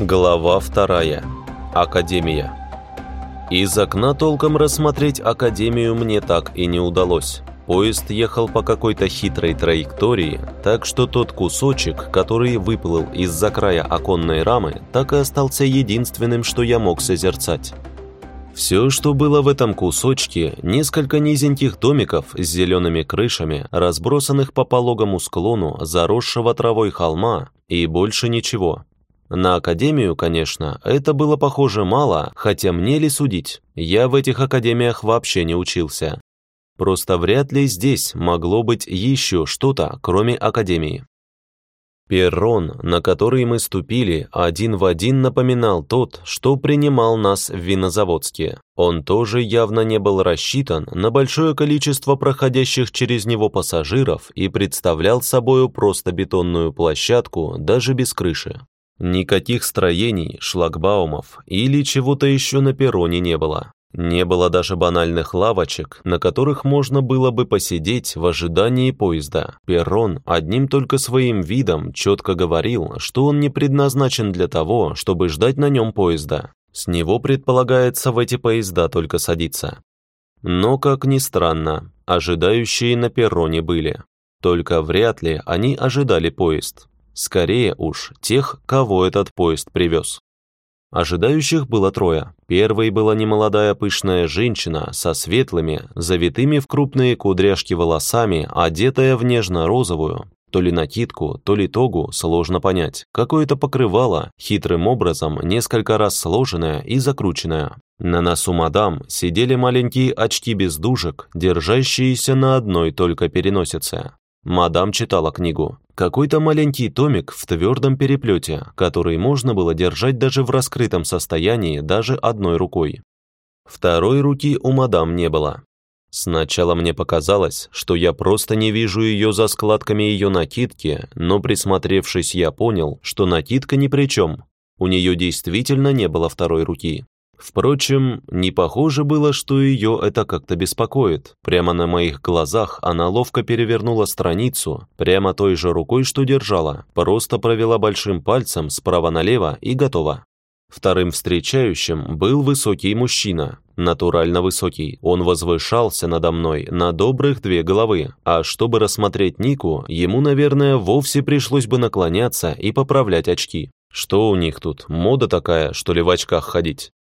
Глава вторая. Академия. Из окна толком рассмотреть Академию мне так и не удалось. Поезд ехал по какой-то хитрой траектории, так что тот кусочек, который выплыл из-за края оконной рамы, так и остался единственным, что я мог созерцать. Все, что было в этом кусочке, несколько низеньких домиков с зелеными крышами, разбросанных по пологому склону заросшего травой холма, и больше ничего. На академию, конечно, это было похоже мало, хотя мне ли судить, я в этих академиях вообще не учился. Просто вряд ли здесь могло быть еще что-то, кроме академии. Перрон, на который мы ступили, один в один напоминал тот, что принимал нас в Винозаводске. Он тоже явно не был рассчитан на большое количество проходящих через него пассажиров и представлял собою просто бетонную площадку, даже без крыши. Никаких строений, шлагбаумов или чего-то еще на перроне не было. Не было даже банальных лавочек, на которых можно было бы посидеть в ожидании поезда. Перрон одним только своим видом четко говорил, что он не предназначен для того, чтобы ждать на нем поезда. С него предполагается в эти поезда только садиться. Но, как ни странно, ожидающие на перроне были. Только вряд ли они ожидали поезд. Скорее уж, тех, кого этот поезд привез. Ожидающих было трое. Первой была немолодая пышная женщина со светлыми, завитыми в крупные кудряшки волосами, одетая в нежно-розовую, то ли накидку, то ли тогу, сложно понять. Какое-то покрывало, хитрым образом, несколько раз сложенное и закрученное. На носу мадам сидели маленькие очки без дужек, держащиеся на одной только переносице. Мадам читала книгу. Какой-то маленький томик в твердом переплете, который можно было держать даже в раскрытом состоянии даже одной рукой. Второй руки у мадам не было. Сначала мне показалось, что я просто не вижу ее за складками ее накидки, но присмотревшись, я понял, что накидка ни при чем. У нее действительно не было второй руки. Впрочем, не похоже было, что ее это как-то беспокоит. Прямо на моих глазах она ловко перевернула страницу, прямо той же рукой, что держала, просто провела большим пальцем справа налево и готово. Вторым встречающим был высокий мужчина, натурально высокий. Он возвышался надо мной на добрых две головы, а чтобы рассмотреть Нику, ему, наверное, вовсе пришлось бы наклоняться и поправлять очки. Что у них тут, мода такая, что ли в очках ходить?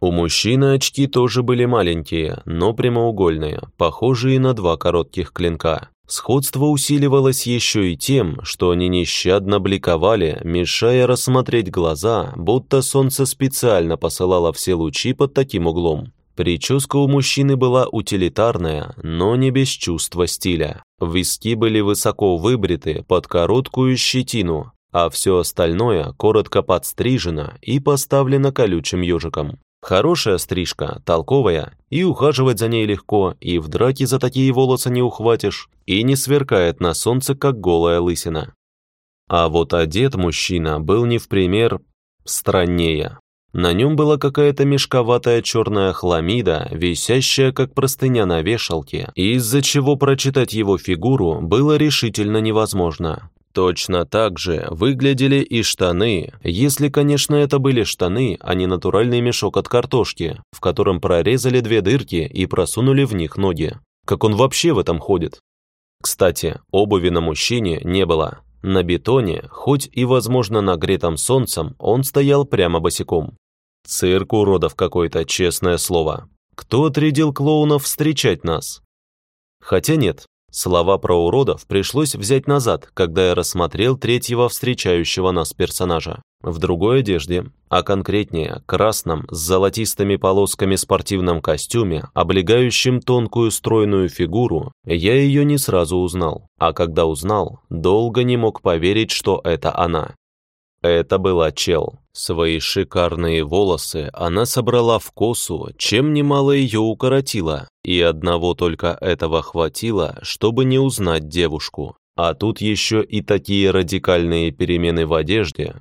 У мужчины очки тоже были маленькие, но прямоугольные, похожие на два коротких клинка. Сходство усиливалось еще и тем, что они нещадно бликовали, мешая рассмотреть глаза, будто солнце специально посылало все лучи под таким углом. Прическа у мужчины была утилитарная, но не без чувства стиля. Виски были высоко выбриты под короткую щетину, а все остальное коротко подстрижено и поставлено колючим ежиком. Хорошая стрижка, толковая, и ухаживать за ней легко, и в драке за такие волосы не ухватишь, и не сверкает на солнце, как голая лысина. А вот одет мужчина был не в пример страннее. На нем была какая-то мешковатая черная хламида, висящая как простыня на вешалке, из-за чего прочитать его фигуру было решительно невозможно. Точно так же выглядели и штаны, если, конечно, это были штаны, а не натуральный мешок от картошки, в котором прорезали две дырки и просунули в них ноги. Как он вообще в этом ходит? Кстати, обуви на мужчине не было. На бетоне, хоть и, возможно, нагретом солнцем, он стоял прямо босиком. Цирк уродов какой-то, честное слово. Кто отрядил клоунов встречать нас? Хотя нет, Слова про уродов пришлось взять назад, когда я рассмотрел третьего встречающего нас персонажа. В другой одежде, а конкретнее красном с золотистыми полосками спортивном костюме, облегающем тонкую стройную фигуру, я ее не сразу узнал. А когда узнал, долго не мог поверить, что это она. Это была Чел. Свои шикарные волосы она собрала в косу, чем немало ее укоротила, и одного только этого хватило, чтобы не узнать девушку. А тут еще и такие радикальные перемены в одежде.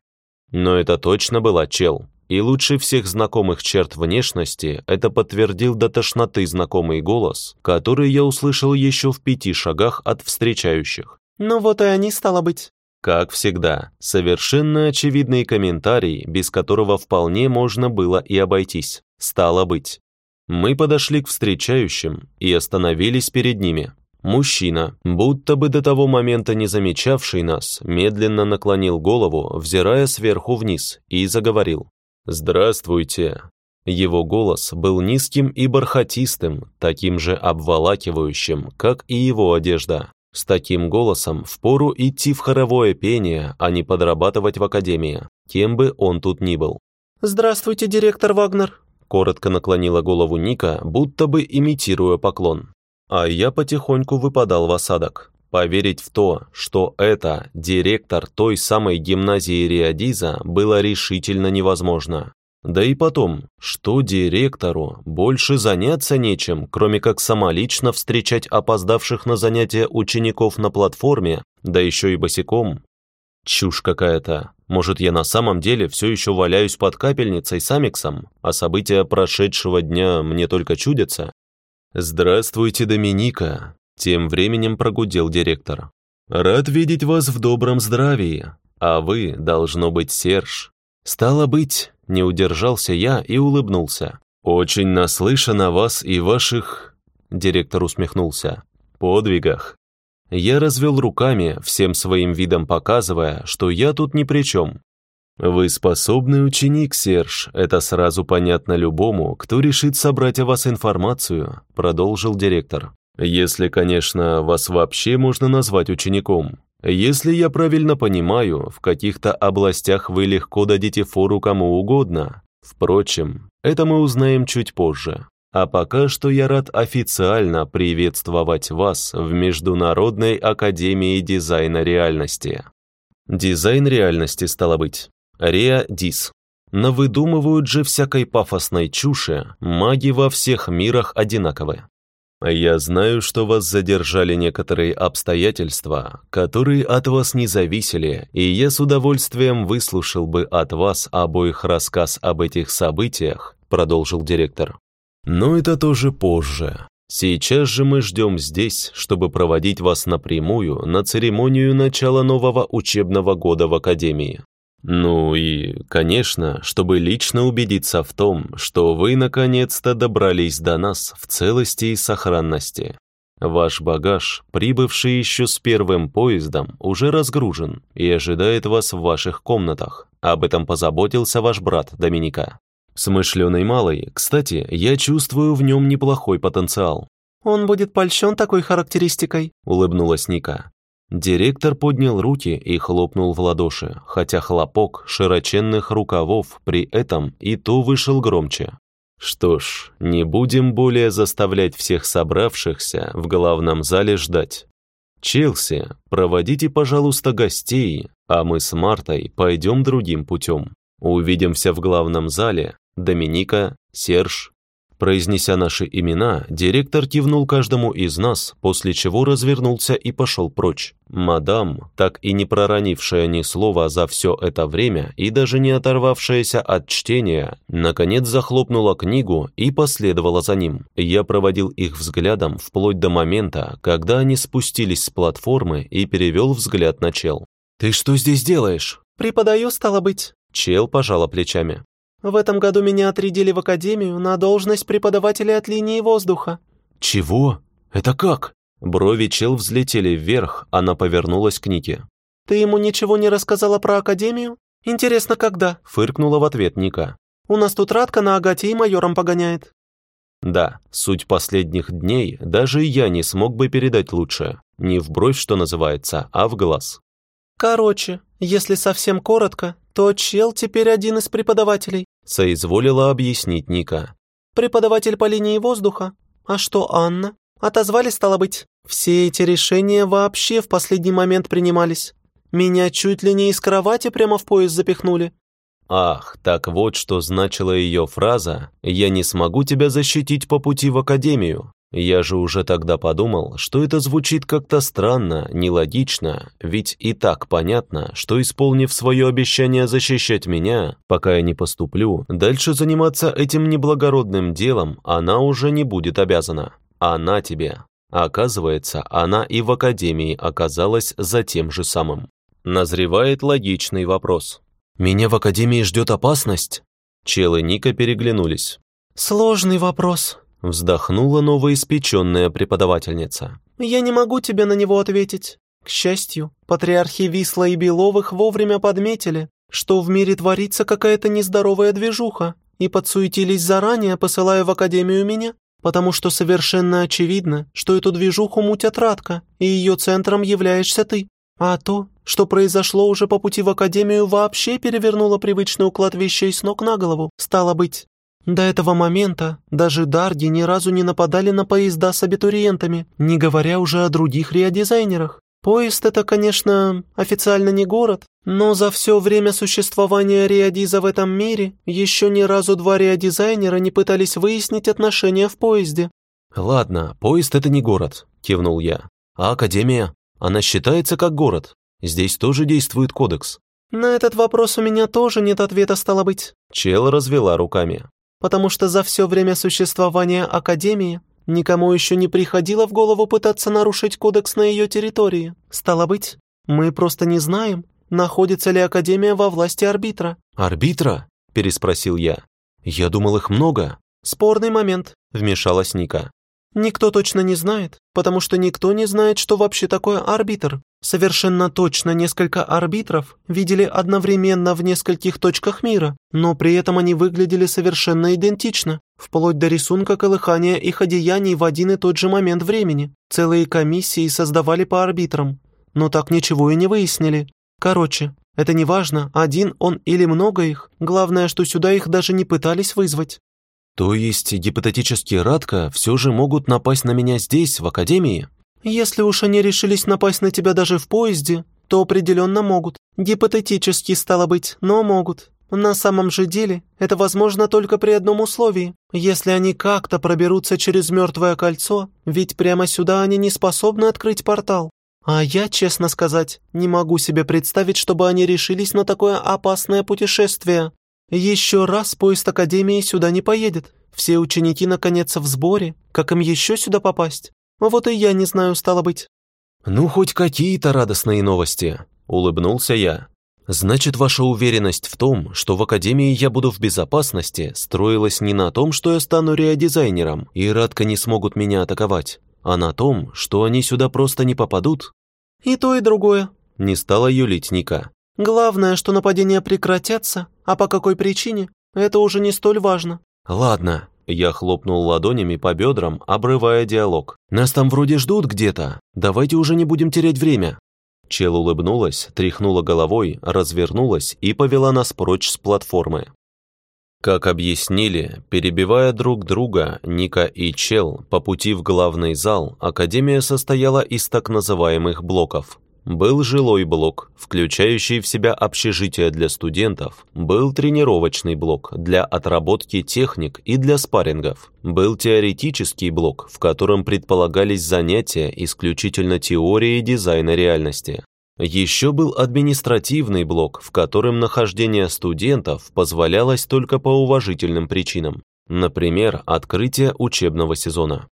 Но это точно была Чел. И лучше всех знакомых черт внешности это подтвердил до тошноты знакомый голос, который я услышал еще в пяти шагах от встречающих. «Ну вот и они, стало быть. Как всегда, совершенно очевидный комментарий, без которого вполне можно было и обойтись. Стало быть. Мы подошли к встречающим и остановились перед ними. Мужчина, будто бы до того момента не замечавший нас, медленно наклонил голову, взирая сверху вниз, и заговорил. «Здравствуйте!» Его голос был низким и бархатистым, таким же обволакивающим, как и его одежда. С таким голосом впору идти в хоровое пение, а не подрабатывать в академии, кем бы он тут ни был. «Здравствуйте, директор Вагнер!» Коротко наклонила голову Ника, будто бы имитируя поклон. А я потихоньку выпадал в осадок. Поверить в то, что это директор той самой гимназии Риадиза, было решительно невозможно. Да и потом, что директору больше заняться нечем, кроме как самолично встречать опоздавших на занятия учеников на платформе, да еще и босиком? Чушь какая-то. Может, я на самом деле все еще валяюсь под капельницей с Амиксом, а события прошедшего дня мне только чудятся? «Здравствуйте, Доминика», — тем временем прогудел директор. «Рад видеть вас в добром здравии, а вы, должно быть, Серж. Стало быть, не удержался я и улыбнулся. Очень наслышан о вас и ваших...» Директор усмехнулся. «Подвигах. Я развел руками, всем своим видом показывая, что я тут ни при чем. «Вы способный ученик, Серж, это сразу понятно любому, кто решит собрать о вас информацию», продолжил директор. «Если, конечно, вас вообще можно назвать учеником. Если я правильно понимаю, в каких-то областях вы легко дадите фору кому угодно. Впрочем, это мы узнаем чуть позже. А пока что я рад официально приветствовать вас в Международной Академии Дизайна Реальности. Дизайн реальности, стало быть. Реа Дис. Навыдумывают же всякой пафосной чуши, маги во всех мирах одинаковы. Я знаю, что вас задержали некоторые обстоятельства, которые от вас не зависели, и я с удовольствием выслушал бы от вас обоих рассказ об этих событиях, продолжил директор. Но это тоже позже. Сейчас же мы ждем здесь, чтобы проводить вас напрямую на церемонию начала нового учебного года в Академии. Ну и, конечно, чтобы лично убедиться в том, что вы наконец-то добрались до нас в целости и сохранности. Ваш багаж, прибывший еще с первым поездом, уже разгружен и ожидает вас в ваших комнатах. Об этом позаботился ваш брат Доминика. Смышленый малый, кстати, я чувствую в нем неплохой потенциал. «Он будет польщен такой характеристикой», — улыбнулась Ника. Директор поднял руки и хлопнул в ладоши, хотя хлопок широченных рукавов при этом и то вышел громче. Что ж, не будем более заставлять всех собравшихся в главном зале ждать. Челси, проводите, пожалуйста, гостей, а мы с Мартой пойдем другим путем. Увидимся в главном зале, Доминика, Серж. Произнеся наши имена, директор кивнул каждому из нас, после чего развернулся и пошел прочь. Мадам, так и не проронившая ни слова за все это время и даже не оторвавшаяся от чтения, наконец захлопнула книгу и последовала за ним. Я проводил их взглядом вплоть до момента, когда они спустились с платформы и перевел взгляд на чел. «Ты что здесь делаешь?» «Преподаю, стало быть». Чел пожала плечами. В этом году меня отрядили в академию на должность преподавателя от линии воздуха». «Чего? Это как?» Брови чел взлетели вверх, она повернулась к Нике. «Ты ему ничего не рассказала про академию? Интересно, когда?» Фыркнула в ответ Ника. «У нас тут Радка на Агате и майором погоняет». Да, суть последних дней даже я не смог бы передать лучше. Не в бровь, что называется, а в глаз. Короче, если совсем коротко, то чел теперь один из преподавателей», соизволила объяснить Ника. «Преподаватель по линии воздуха. А что Анна? Отозвали, стало быть. Все эти решения вообще в последний момент принимались. Меня чуть ли не из кровати прямо в поезд запихнули». Ах, так вот что значила ее фраза «Я не смогу тебя защитить по пути в академию». Я же уже тогда подумал, что это звучит как-то странно, нелогично, ведь и так понятно, что исполнив свое обещание защищать меня, пока я не поступлю, дальше заниматься этим неблагородным делом она уже не будет обязана. Она тебе. Оказывается, она и в академии оказалась за тем же самым. Назревает логичный вопрос. «Меня в Академии ждет опасность?» Чел и Ника переглянулись. «Сложный вопрос», — вздохнула новоиспеченная преподавательница. «Я не могу тебе на него ответить. К счастью, патриархи Висла и Беловых вовремя подметили, что в мире творится какая-то нездоровая движуха, и подсуетились заранее, посылая в Академию меня, потому что совершенно очевидно, что эту движуху мутят Радка, и ее центром являешься ты. А то, что произошло уже по пути в Академию, вообще перевернуло привычный уклад вещей с ног на голову, стало быть. До этого момента даже Дарди ни разу не нападали на поезда с абитуриентами, не говоря уже о других реодизайнерах. Поезд — это, конечно, официально не город, но за все время существования Реодиза в этом мире еще ни разу два реодизайнера не пытались выяснить отношения в поезде. «Ладно, поезд — это не город», — кивнул я. «А Академия? Она считается как город. Здесь тоже действует кодекс». «На этот вопрос у меня тоже нет ответа, стало быть». Чел развела руками. «Потому что за все время существования Академии Никому еще не приходило в голову пытаться нарушить кодекс на ее территории. Стало быть, мы просто не знаем, находится ли Академия во власти арбитра». «Арбитра?» – переспросил я. «Я думал, их много». «Спорный момент», – вмешалась Ника. Никто точно не знает, потому что никто не знает, что вообще такое арбитр. Совершенно точно несколько арбитров видели одновременно в нескольких точках мира, но при этом они выглядели совершенно идентично, вплоть до рисунка колыхания их одеяний в один и тот же момент времени. Целые комиссии создавали по арбитрам, но так ничего и не выяснили. Короче, это не важно, один он или много их, главное, что сюда их даже не пытались вызвать. То есть гипотетически Радка все же могут напасть на меня здесь, в Академии? Если уж они решились напасть на тебя даже в поезде, то определенно могут. Гипотетически, стало быть, но могут. На самом же деле, это возможно только при одном условии. Если они как-то проберутся через мертвое кольцо, ведь прямо сюда они не способны открыть портал. А я, честно сказать, не могу себе представить, чтобы они решились на такое опасное путешествие. Еще раз поезд Академии сюда не поедет. Все ученики, наконец, в сборе. Как им еще сюда попасть? Вот и я не знаю, стало быть». «Ну, хоть какие-то радостные новости», — улыбнулся я. «Значит, ваша уверенность в том, что в Академии я буду в безопасности, строилась не на том, что я стану реодизайнером, и Радка не смогут меня атаковать, а на том, что они сюда просто не попадут?» «И то, и другое», — не стала юлить Ника. Главное, что нападения прекратятся, а по какой причине, это уже не столь важно. Ладно, я хлопнул ладонями по бедрам, обрывая диалог. Нас там вроде ждут где-то. Давайте уже не будем терять время. Чел улыбнулась, тряхнула головой, развернулась и повела нас прочь с платформы. Как объяснили, перебивая друг друга, Ника и Чел по пути в главный зал, Академия состояла из так называемых блоков. Был жилой блок, включающий в себя общежитие для студентов, был тренировочный блок для отработки техник и для спаррингов, был теоретический блок, в котором предполагались занятия исключительно теорией дизайна реальности. Еще был административный блок, в котором нахождение студентов позволялось только по уважительным причинам, например, открытие учебного сезона.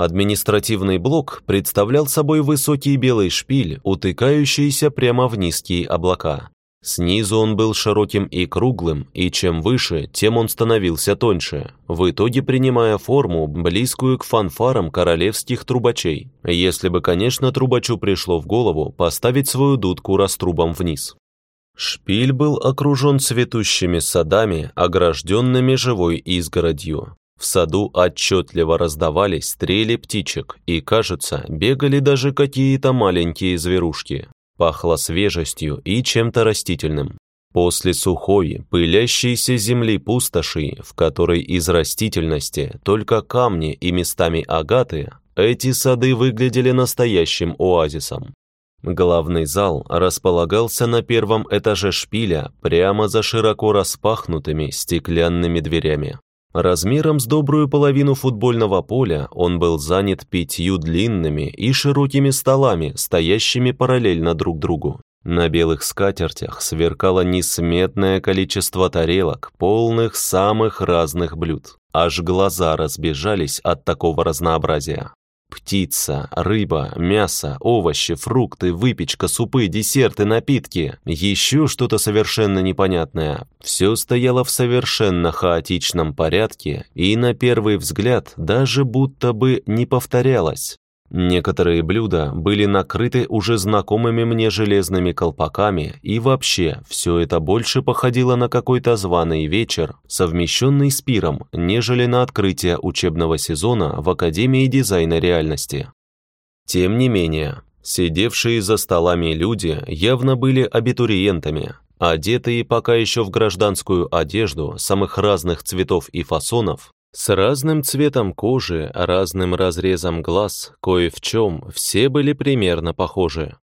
Административный блок представлял собой высокий белый шпиль, утыкающийся прямо в низкие облака. Снизу он был широким и круглым, и чем выше, тем он становился тоньше, в итоге принимая форму, близкую к фанфарам королевских трубачей, если бы, конечно, трубачу пришло в голову поставить свою дудку раструбом вниз. Шпиль был окружен цветущими садами, огражденными живой изгородью. В саду отчетливо раздавались стрели птичек, и, кажется, бегали даже какие-то маленькие зверушки. Пахло свежестью и чем-то растительным. После сухой, пылящейся земли пустоши, в которой из растительности только камни и местами агаты, эти сады выглядели настоящим оазисом. Главный зал располагался на первом этаже шпиля прямо за широко распахнутыми стеклянными дверями. Размером с добрую половину футбольного поля он был занят пятью длинными и широкими столами, стоящими параллельно друг другу. На белых скатертях сверкало несметное количество тарелок, полных самых разных блюд. Аж глаза разбежались от такого разнообразия. Птица, рыба, мясо, овощи, фрукты, выпечка, супы, десерты, напитки. Еще что-то совершенно непонятное. Все стояло в совершенно хаотичном порядке и на первый взгляд даже будто бы не повторялось. Некоторые блюда были накрыты уже знакомыми мне железными колпаками, и вообще все это больше походило на какой-то званый вечер, совмещенный с пиром, нежели на открытие учебного сезона в Академии дизайна реальности. Тем не менее, сидевшие за столами люди явно были абитуриентами, одетые пока еще в гражданскую одежду самых разных цветов и фасонов, с разным цветом кожи, разным разрезом глаз, кое в чем все были примерно похожи.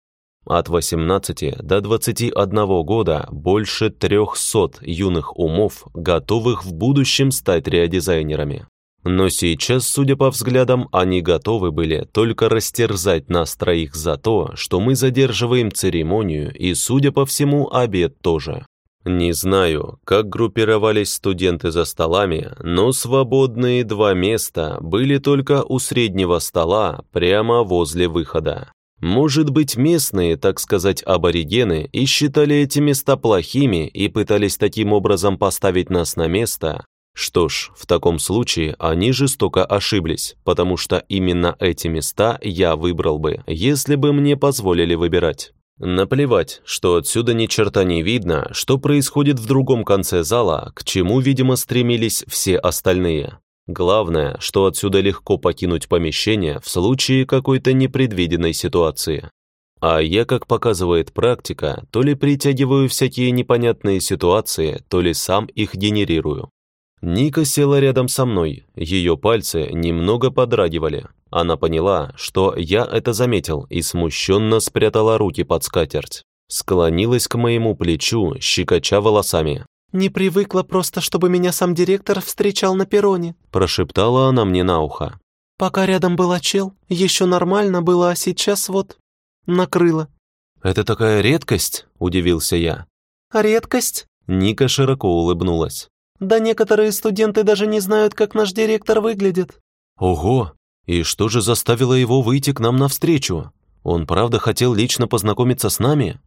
От 18 до 21 года больше 300 юных умов, готовых в будущем стать реодизайнерами. Но сейчас, судя по взглядам, они готовы были только растерзать нас троих за то, что мы задерживаем церемонию и, судя по всему, обед тоже. Не знаю, как группировались студенты за столами, но свободные два места были только у среднего стола, прямо возле выхода. Может быть, местные, так сказать, аборигены и считали эти места плохими и пытались таким образом поставить нас на место? Что ж, в таком случае они жестоко ошиблись, потому что именно эти места я выбрал бы, если бы мне позволили выбирать. Наплевать, что отсюда ни черта не видно, что происходит в другом конце зала, к чему, видимо, стремились все остальные. Главное, что отсюда легко покинуть помещение в случае какой-то непредвиденной ситуации. А я, как показывает практика, то ли притягиваю всякие непонятные ситуации, то ли сам их генерирую. Ника села рядом со мной, ее пальцы немного подрагивали, она поняла, что я это заметил и смущенно спрятала руки под скатерть. Склонилась к моему плечу, щекоча волосами. «Не привыкла просто, чтобы меня сам директор встречал на перроне», прошептала она мне на ухо. «Пока рядом была чел, еще нормально было, а сейчас вот накрыло». «Это такая редкость?» – удивился я. «Редкость?» Ника широко улыбнулась. «Да некоторые студенты даже не знают, как наш директор выглядит». «Ого! И что же заставило его выйти к нам навстречу? Он правда хотел лично познакомиться с нами?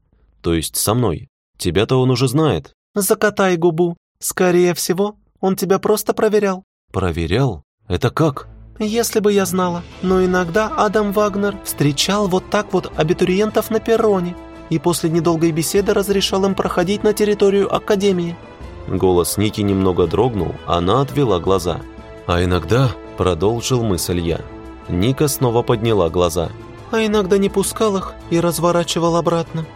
То есть со мной? Тебя-то он уже знает. Закатай губу. Скорее всего, он тебя просто проверял. Проверял? Это как? Если бы я знала. Но иногда Адам Вагнер встречал вот так вот абитуриентов на перроне и после недолгой беседы разрешал им проходить на территорию Академии. Голос Ники немного дрогнул, она отвела глаза. А иногда Продолжил мысль я. Ника снова подняла глаза. А иногда не пускал их и разворачивал обратно.